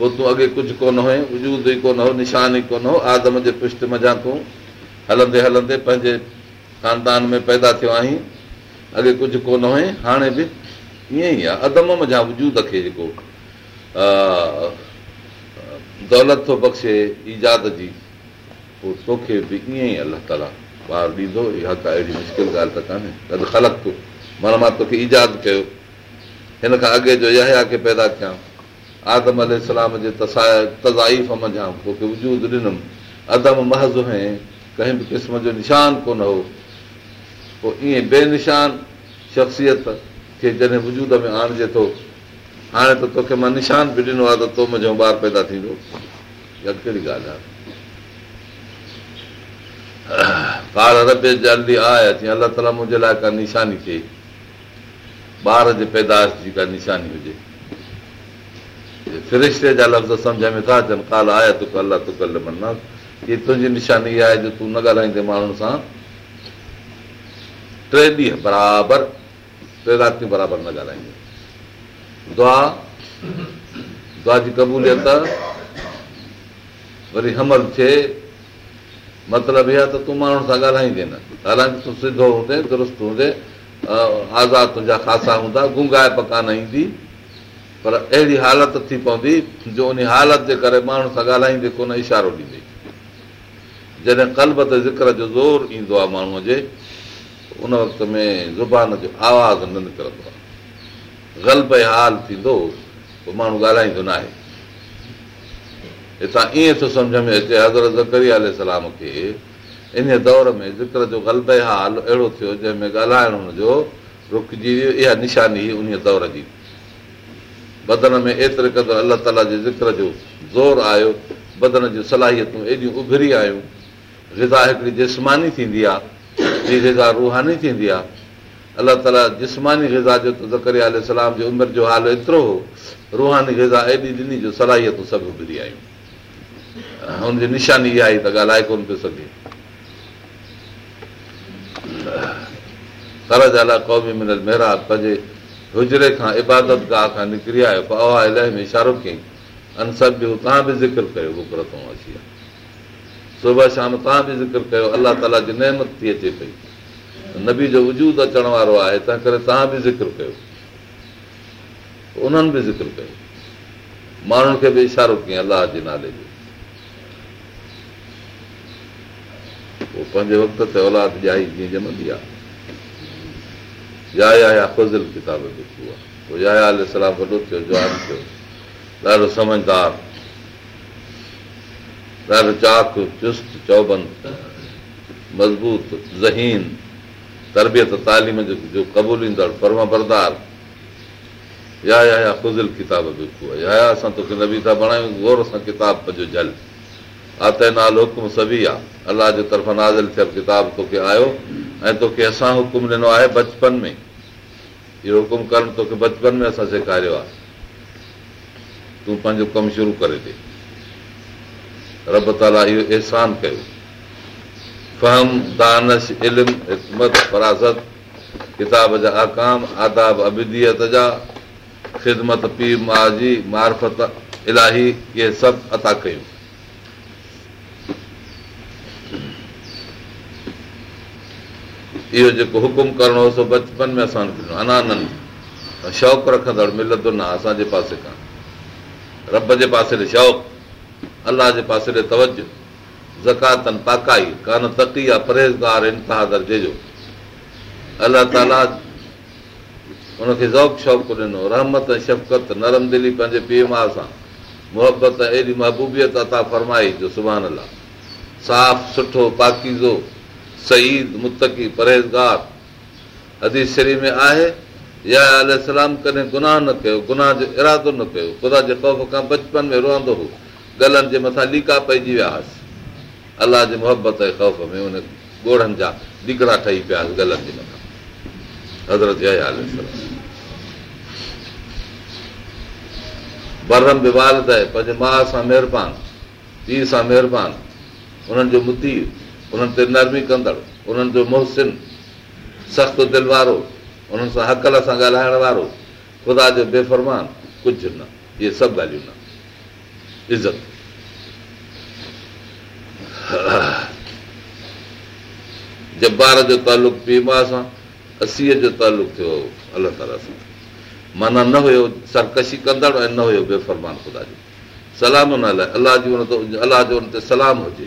पोइ तूं अॻे कुझु कोन हुई वजूद ई कोन हो निशान ई कोन हो आदम जे पुष्ट मा तूं हलंदे हलंदे पंहिंजे ख़ानदान में पैदा थियो आहीं अॻे कुझु कोन हुई हाणे बि ईअं ई आहे अदम मा वजूद खे जेको दौलत थो बख़्शे ईजाद जी पोइ तोखे बि ईअं ई अलाह ताला ॿार ॾींदो इहा का अहिड़ी मुश्किल ॻाल्हि त कोन्हे ख़लक माना मां तोखे ईजाद कयो हिन खां अॻे जो इहा खे पैदा कयां आदम अल जे तज़ाइफ़ तसा तोखे वजूद ॾिनुमि अदम महज़ ऐं कंहिं बि क़िस्म जो निशान कोन हो पोइ ईअं बेनिशान शख़्सियत खे जॾहिं वजूद में आणिजे थो हाणे त तोखे मां निशान बि ॾिनो आहे त तो मुंहिंजो ॿारु पैदा थींदो इहा कहिड़ी ॻाल्हि आहे ॿार अलाह ताला मुंहिंजे लाइ का निशानी थिए ॿार जे पैदाश जी का निशानी हुजे फ्रिश्ते जा लफ़्ज़ सम्झ में था अचनि काल आहे तुक इहा तुंहिंजी निशानी जो तूं न ॻाल्हाईंदे माण्हुनि सां टे ॾींहं बराबरि टे रातियूं बराबरि न ॻाल्हाईंदे दुआ दुआ जी कबूलियत वरी हमल थिए मतिलबु इहा त तूं माण्हुनि सां ॻाल्हाईंदे न हालांकि तूं सिधो हूंदे दुरुस्त हूंदे आज़ादु तुंहिंजा ख़ासा हूंदा गुंगाए पकान ईंदी पर अहिड़ी हालति थी पवंदी जो उन हालति जे करे माण्हू सां ॻाल्हाईंदे कोन इशारो ॾींदे जॾहिं कल्ब ते ज़िक्र जो ज़ोर ईंदो आहे माण्हूअ जे उन वक़्त में ज़ुबान जो आवाज़ न निकिरंदो आहे ग़लब ऐं हाल थींदो पोइ माण्हू ॻाल्हाईंदो न आहे हितां ईअं थो सम्झ में अचे हज़रत ज़करी सलाम खे इन दौर में ज़िक्र जो ग़लब ऐं हाल अहिड़ो थियो जंहिंमें ॻाल्हाइण जो रुकिजी वियो इहा निशानी हुई उन दौर जी बदन में एतिरे क़दुरु अलाह ताला जे ज़िक्र जो ज़ोर आयो बदन जूं सलाहियतूं एॾियूं उभरी आयूं गिज़ा हिकिड़ी जिस्मानी थींदी आहे ॿी रूहानी थींदी आहे अलाह ताला जिस्मानी गज़ा जो त ज़करी आल सलाम जी उमिरि जो हाल एतिरो हो रूहानी गिज़ा एॾी ॾिनी जो सलाहियतूं सभु उभरी आहियूं हुनजी निशानी इहा आई त ॻाल्हाए कोन पियो सघे साला जाला कौमी मिनल महिराज पंहिंजे हुजरे खां इबादत गाह खां निकिरी आयो पोइ आवाल में इशारो कयईं अनसब जो तव्हां बि ज़िक्र कयो अची सुबुह शाम तव्हां बि ज़िक्र कयो अलाह ताला जी नेहमत थी अचे पई नबी जो वजूद अचण वारो आहे तंहिं करे तव्हां बि ज़िक्र कयो उन्हनि बि ज़िक्र कयो माण्हुनि खे बि इशारो कयईं अलाह जे नाले जो पंहिंजे वक़्त ते औलाद ॼाई जीअं ॼमंदी आहे या याज़िल किताब लिखियो आहे या वॾो थियो समझदार ॾाढो चाक चुस्त चौबंद मज़बूत ज़हीन तरबियत तालीम जो जो कबूलींदड़ पर बरदार या या या फुज़िल किताब जेको आहे या या असां तोखे नबी था बणायूं गौर सां किताब पजो जल आत नालो हुकुम सभी आहे अलाह जे तरफ़ां नाज़िल थियल किताब तोखे आयो ऐं तोखे असां हुकुम ॾिनो आहे बचपन में इहो हुकुम करणु तोखे बचपन में असां सेखारियो आहे तूं पंहिंजो कमु शुरू करे थी रब ताला इहो अहसान कयो फहम علم इल्मत फरासत किताब जा आकाम आदाब अबित जा ख़िदमत पीउ माज़ी मारफत इलाही इहे सभु अता कयूं इहो जेको हुकुम करणो हो सो बचपन में असां अनाननि शौक़ु रखंदड़ मिलंदो न असांजे पासे खां रब जे पासे ॾे शौक़ु अलाह जे पासे ॾे तवजो तवज पाकाई कान तकी आहे परहेज़गार इंतिहा दर्जे जो अलाह ताला हुनखे शौक़ु ॾिनो रहमत ऐं शफ़कत नरम दिली पंहिंजे पीउ माउ सां मुहबत ऐं एॾी महबूबियत अता फरमाई जो सुभाणे लाइ साफ़ु सुठो पाकीज़ो सहीद मुती परहेज़गार अदीशरी में आहे या कॾहिं गुनाह न कयो गुनाह जो इरादो न कयो गुदा जे ख़ौफ़ खां बचपन में रुअंदो हो गलनि जे मथां लीका पइजी वियासीं अलाह जे मोहबत जे ख़ौफ़ में हुन गोड़ा ठही पियासीं गलनि जे मथां हज़रतमालत पंहिंजे माउ सां महिरबानी पीउ सां महिरबानी हुननि जो मुतीर उन्हनि ते नरमी कंदड़ उन्हनि जो मुहसिन सख़्तु दिलि वारो उन्हनि सां हकल सां ॻाल्हाइण वारो ख़ुदा जो बेफ़रमान कुझु न इहे सभु ॻाल्हियूं न इज़त जबार जो तालुक़ु पीउ माउ सां असीअ जो तालुक़ु थियो अलाह ताला सां माना न हुयो सरकशी कंदड़ ऐं न हुयो बेफ़रमान ख़ुदा जो सलाम न अलाए अलाह जी अलाह जो हुन ते सलाम हुजे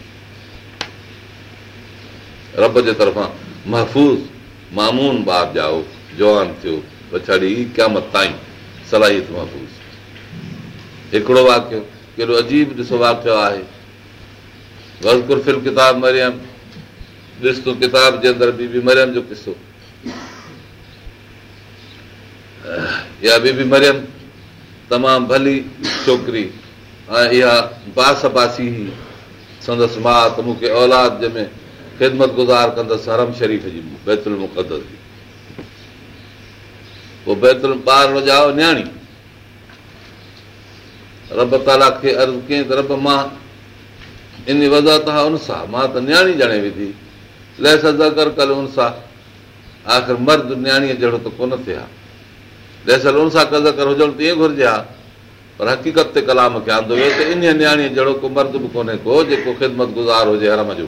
रब जे तरफ़ां महफ़ूज़ मामून बाद ॼाओ जवान थियो पछाड़ी क्यामत ताईं सलाहियत महफ़ूज़ हिकिड़ो वाक्य कहिड़ो अजीब ॾिसो वाकियो आहे किताब मरियम ॾिस तूं किताब जे अंदरि बीबी मरियम जो किसो इहा बीबी मरियम तमामु भली छोकिरी ऐं इहा बास बासी संदसि मां त मूंखे औलाद जंहिंमें ख़िदमत हरम शरीफ़ जी बैती मां त नियाणी ॼाणे विधी आख़िर मर्द नियाणीअ जहिड़ो त कोन थिए हा लह कर हुजणु त ईअं घुरिजे हा पर हक़ीक़त ते कलाम खे आंदो वियो त इन नियाणीअ जहिड़ो को मर्द बि कोन्हे को जेको ख़िदमत गुज़ार हुजे हरम जो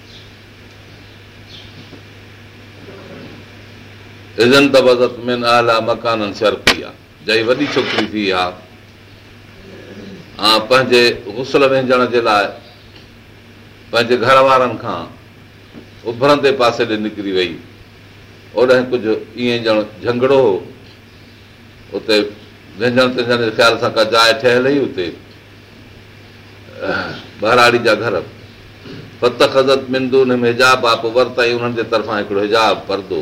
जंहिं वॾी छोकिरी थी आहे पंहिंजे गुसल विञण जे लाइ पंहिंजे घर वारनि खां उभरंदे पासे ॾे निकिरी वई ओॾे कुझु ईअं ॼण झंगड़ो हो उते विञण तंझण जे ख़्याल सां का जाइ ठहियल ई उते बहराणी जा घर ख़ज़त मिंदू हिन में हिजाब आहे पोइ वरिताई उन्हनि जे तरफ़ां हिकिड़ो हिजाब परदो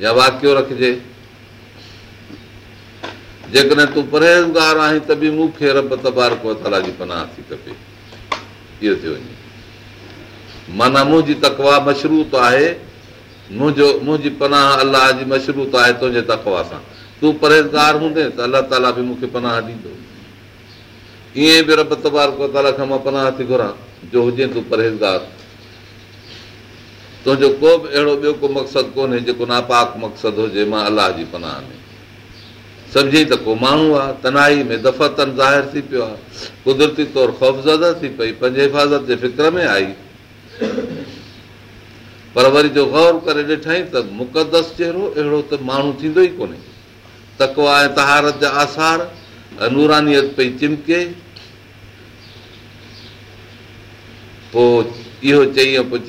या वाकियो रखिजे जेकॾहिं तूं परहेज़गार आहीं त बि मूंखे रब तबार ताला जी पनाह थी खपे इहो थी वञे माना मुंहिंजी तकवा मशरूत आहे मुंहिंजो मुंहिंजी पनाह अलाह जी मशरूत आहे तुंहिंजे तकवा सां तूं परहेज़गार हूंदे त अलाह ताला बि मूंखे पनाह ॾींदो ईअं बि रब ताला खां मां पनाह थी घुरां जो हुजे तूं परहेज़गार तुंहिंजो को बि अहिड़ो ॿियो को मक़सदु कोन्हे जेको नापाक मक़सदु हुजे मां अलाह जी पनाह में कुदरती पर गौर करे ॾिठई त मुक़दस चहिरो अहिड़ो त माण्हू थींदो ई कोन्हे तकवा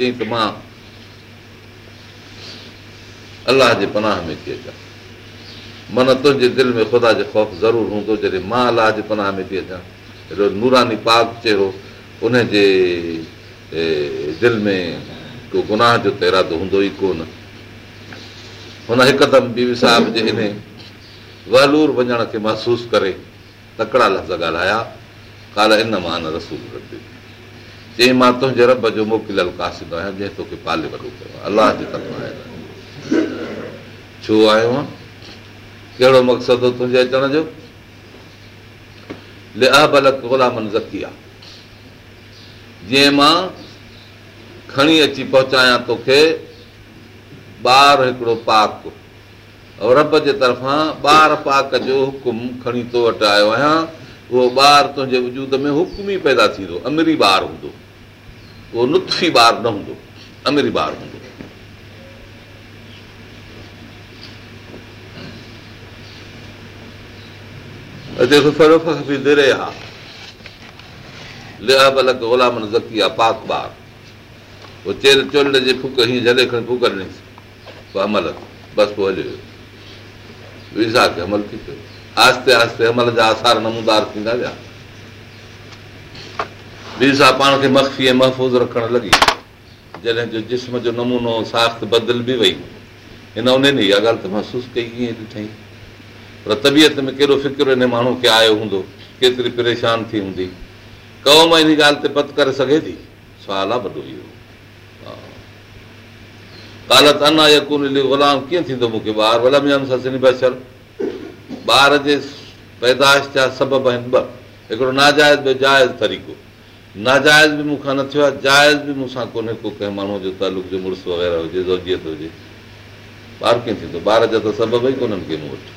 ऐं मां अलाह जे पनाह में थी अचां मन तुंहिंजे दिलि में ख़ुदा जो ख़ौफ़ ज़रूरु हूंदो जॾहिं मां अलाह जे पनाह में थी अचां नूरानी पाक चहिरो उन जे दिलि में को गुनाह जो तैरादो हूंदो ई कोन हुन हिकदमि बीवी साहिब जे हिन वहलूर वञण खे महसूसु करे तकिड़ा लफ़्ज़ ॻाल्हाया काल इन मां न रसूल चई मां तुंहिंजे रब जो मोकिलियल कासिंदो आहियां जंहिं तोखे पाले वॾो कयो आहे अलाह जे तरफ़ां छो आयो आहे कहिड़ो मक़सदु हो तुंहिंजे अचण जो ज़की आहे जंहिं मां खणी अची पहुचायां तोखे ॿार हिकिड़ो पाक रब जे तरफ़ां ॿार पाक जो हुकुम खणी तो वटि आयो आहियां उहो ॿारु तुंहिंजे वजूद में हुकुम ई पैदा थींदो अमीरी ॿारु हूंदो उहो नुत्फी ॿारु न हूंदो अमीरी ॿारु हूंदो महफ़ूज़ रखण लॻी जॾहिं जिस्म जो नमूनो साख़्त बदल बि वई हिन महसूसु कई पर तबियत में केॾो फ़िक्रु हिन माण्हू खे आयो हूंदो केतिरी परेशान थी हूंदी कौम हिन ॻाल्हि ते पत करे सघे थी सवाल आहे वॾो इहो कालत अना ग़ुलाम कीअं थींदो मूंखे ॿार बसर ॿार जे पैदाश जा सबब आहिनि ॿ हिकिड़ो नाजाइज़ जाइज़ तरीक़ो नाजाइज़ बि मूंखां न थियो आहे जाइज़ बि मूंसां कोन्हे को कंहिं माण्हूअ जो तालुक जो मुड़ुसु वग़ैरह हुजे हुजे ॿारु कीअं थींदो ॿार जा त सबब ई कोन्हनि कंहिं मूं वटि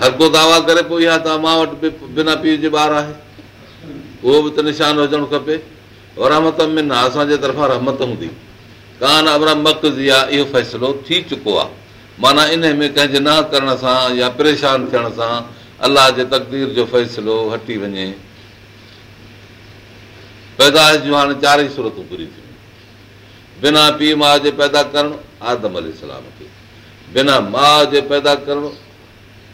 हर को दावा करे पोइ इहा त मां वटि बिना पीउ जे ॿारु आहे उहो बि त निशान हुजणु खपे रहमत में न असांजे तरफ़ां रहमत हूंदी कान अमर मकज़ी आहे इहो फ़ैसिलो थी चुको आहे माना इन में कंहिंजे न करण सां या परेशान थियण सां अलाह जे तकदीर जो फ़ैसिलो हटी वञे पैदाश जूं हाणे चार ई सूरतूं पूरी थियूं बिना पीउ माउ जे पैदा करणु आदम अल सलाम जे बिना माउ जे पैदा करणु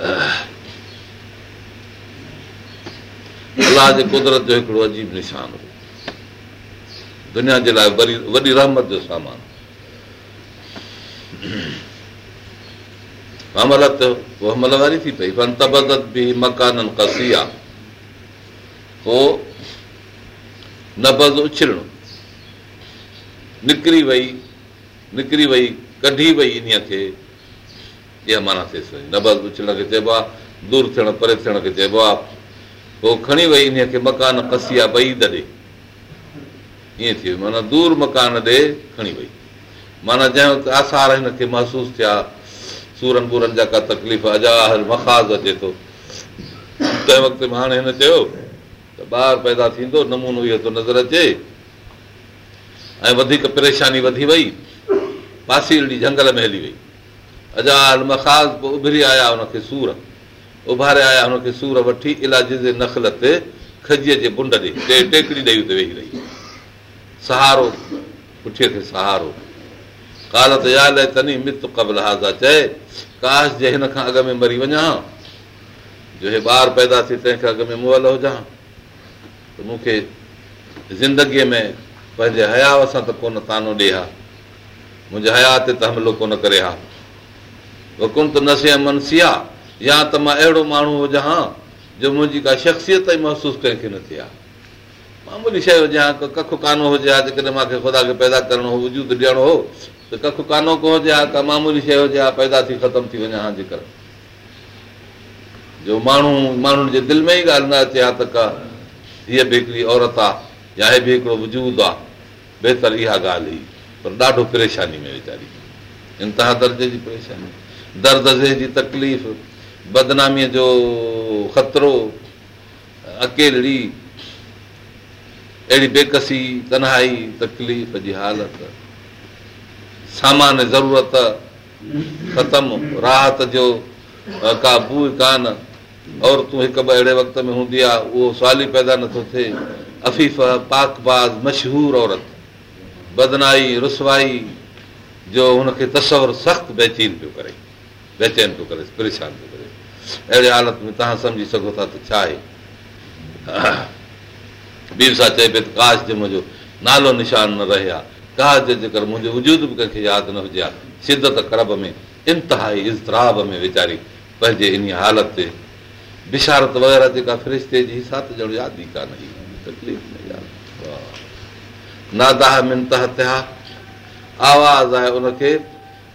अलाह जे कुदरत जो हिकिड़ो अजीब निशान हो दुनिया जे लाइ वॾी रहमत जो सामान हमलत अमल वारी थी पई पर तबदत बि मकाननि कसी आहे हो नबज़ उछिरणो निकिरी वई निकिरी वई कढी वई इन्हीअ खे चइबो आहे परे थियण खे चइबो आहे पोइ खणी वई दूर मकान जंहिं वक़्तु आसार हिनखे महसूसु थिया सूरनि जा का तकलीफ़ मखाज़ अचे थो तंहिं नमूनो इहो थो नज़र अचे ऐं वधीक परेशानी वधी वई पासी झंगल में हली वई अजा मखाज़ उभरी आया हुनखे सूर उभारे आया हुनखे सूर वठी इलाज जे नखल ते खजीअ जे बुंड ॾे टे टेकड़ी ॾेई हुते वेही रही सहारो पुठीअ खे सहारो काल त यादि आहे तनी मित कबल हाज़ा चए काश जे हिन खां अॻु में मरी वञा जो हे ॿार पैदा थी तंहिंखां अॻु में मुअल हुजां मूंखे ज़िंदगीअ में पंहिंजे हयाव सां त कोन तानो ॾे हा मुंहिंजे हया ते त हमिलो कोन करे हा हुकुम त नसे मनसीआ या त मां अहिड़ो माण्हू हुजा हां जो मुंहिंजी का शख़्सियत ई महसूसु कंहिंखे न थी आहे मामूली शइ हुजां का कखु कानो हुजे हा जेकॾहिं मूंखे ख़ुदा खे पैदा करिणो हो वजूद ॾियणो हो त कख कानो को हुजे हा का मामूली शइ हुजे हा पैदा थी ख़तमु थी वञा हा जेकर जो माण्हू माण्हुनि जे दिलि में ई ॻाल्हि न अचे हा त का हीअ बि हिकिड़ी औरत आहे या इहो बि हिकिड़ो वजूद आहे बहितर इहा ॻाल्हि हुई पर ॾाढो परेशानी में वीचारी इंतिहा दर्जे जी परेशानी दर्द दे जी तकलीफ़ बदनामीअ जो ख़तरो अकेली अहिड़ी बेकसी तनहाई तकलीफ़ जी हालत सामान ज़रूरत ख़तमु राहत जो काबू ई कान औरतूं हिकु ॿ अहिड़े वक़्त में हूंदी आहे उहो सवाली पैदा नथो थिए अफ़ीफ़ पाकबाज़ मशहूरु औरत बदनाई रुसवाई जो हुनखे तस्वर सख़्तु बेचीन पियो करे अहिड़े हालत में तव्हां सम्झी सघो था चए पियो नालो निशान काश जेकर न हुजे इज़तराब में वीचारी पंहिंजे हालतारत वग़ैरह जेका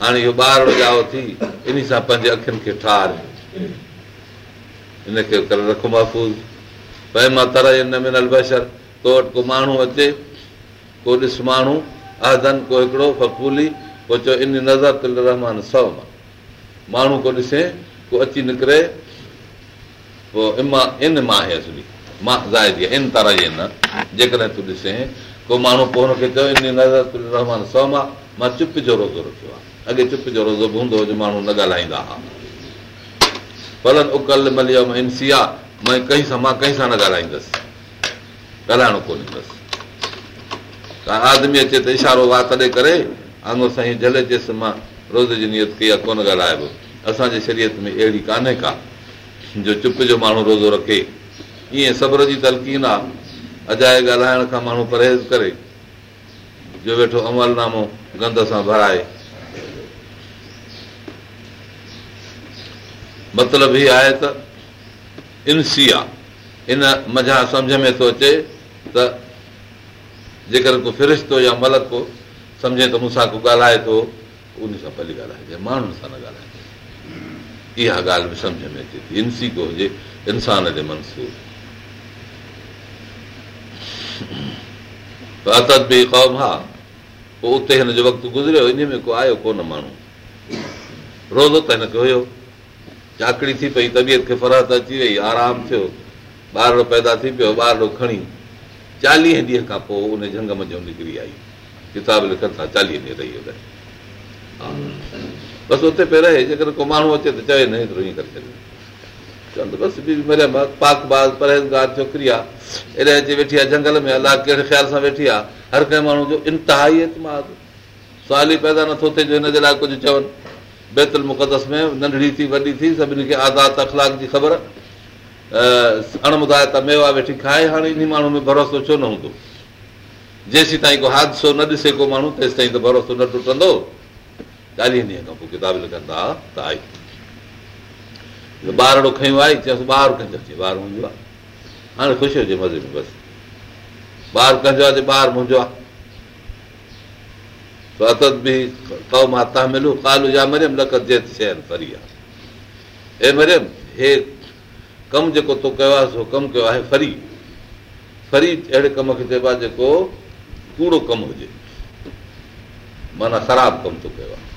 हाणे इहो ॿार ॼाओ थी इन सां पंहिंजे अखियुनि खे ठार ठाहिरियो करे रखो महफ़ूज़ भई मां तर में नलबशर वटि को माण्हू अचे को ॾिस माण्हू अहदन को हिकिड़ो फकूली पोइ चओ इन नज़र रहमान सौ मां माण्हू को ॾिसे को अची निकिरे पोइ इमा इन मां ज़ाहियां इन तारा न जेकॾहिं तूं ॾिसे को माण्हू पोइ हुनखे चयो इन नज़र तुल रहमान सौ मां मां चुप जो रोज़ो रखियो आहे अॻे चुप जो रोज़ो बि हूंदो जो माण्हू न ॻाल्हाईंदा हुआ फलन उकल मलियम मलयासिया मां कंहिं सां मां कंहिं सां न ॻाल्हाईंदसि ॻाल्हाइणो कोन ईंदसि का आदमी अचे त इशारो वाह तॾहिं करे आङो साईं मां रोज़ जी नियत कई आहे कोन ॻाल्हाइबो असांजे शरीयत में अहिड़ी कान्हे का जो चुप जो माण्हू रोज़ो रखे ईअं सब्र जी तलकीन आहे अजाए ॻाल्हाइण खां माण्हू परहेज़ करे जो वेठो अमलनामो गंद सां भराए मतिलबु हीअ आहे त इंसी आहे इन मज़ा सम्झ में थो अचे त जेकर को फ़िरिश्तो या मलक को सम्झे त मूंसां को ॻाल्हाए थो उन सां भली ॻाल्हाइजे माण्हुनि सां न ॻाल्हाइजे इहा ॻाल्हि बि सम्झ में अचे थी इंसी को हुजे इंसान जे मन खे क़ौम आहे पोइ उते हिन जो वक़्तु गुज़रियो इन में को आयो कोन माण्हू रोज़ो त हिनखे हुयो झाकड़ी थी पई तबियत खे फरहत अची वई आराम थियो ॿारड़ो पैदा थी पियो ॿारड़ो खणी चालीह ॾींहं खां पोइ उन झंग मंझो निकिरी आई किताब लिखनि था चालीह ॾींहं रही बसि उते रहे जेकर को माण्हू अचे त चए न हेतिरो ईअं करे छॾियो बसि पाक बाज़ परहेज़गार छोकिरी आहे हेॾे अची वेठी आहे झंगल में अलाह कहिड़े ख़्याल सां वेठी आहे हर कंहिं माण्हू जो इंतिहा सुवाल ई पैदा नथो थिए जो हिन जे लाइ कुझु चवनि बैतुल मुक़दस में नंढड़ी थी वॾी थी सभिनी खे आज़ाद अख़लाक जी ख़बर अण त मेवा वेठी खाए हाणे इन माण्हू में भरोसो छो न हूंदो जेसीं ताईं को हादसो न ॾिसे को माण्हू तेसि ताईं त भरोसो न टुटंदो चालीह ॾींहंनि खां पोइ किताब लिखंदा त आई ॿार खयूं आई चयांसि ॿार कंहिंजो अचे ॿार मुंहिंजो आहे हाणे ख़ुशि हुजे मज़े में बसि ॿारु कंहिंजो आहे ॿारु मुंहिंजो आहे हे मरियम हे कमु जेको कयो आहे जेको कूड़ो कमु हुजे माना ख़राबु कमु थो कयो आहे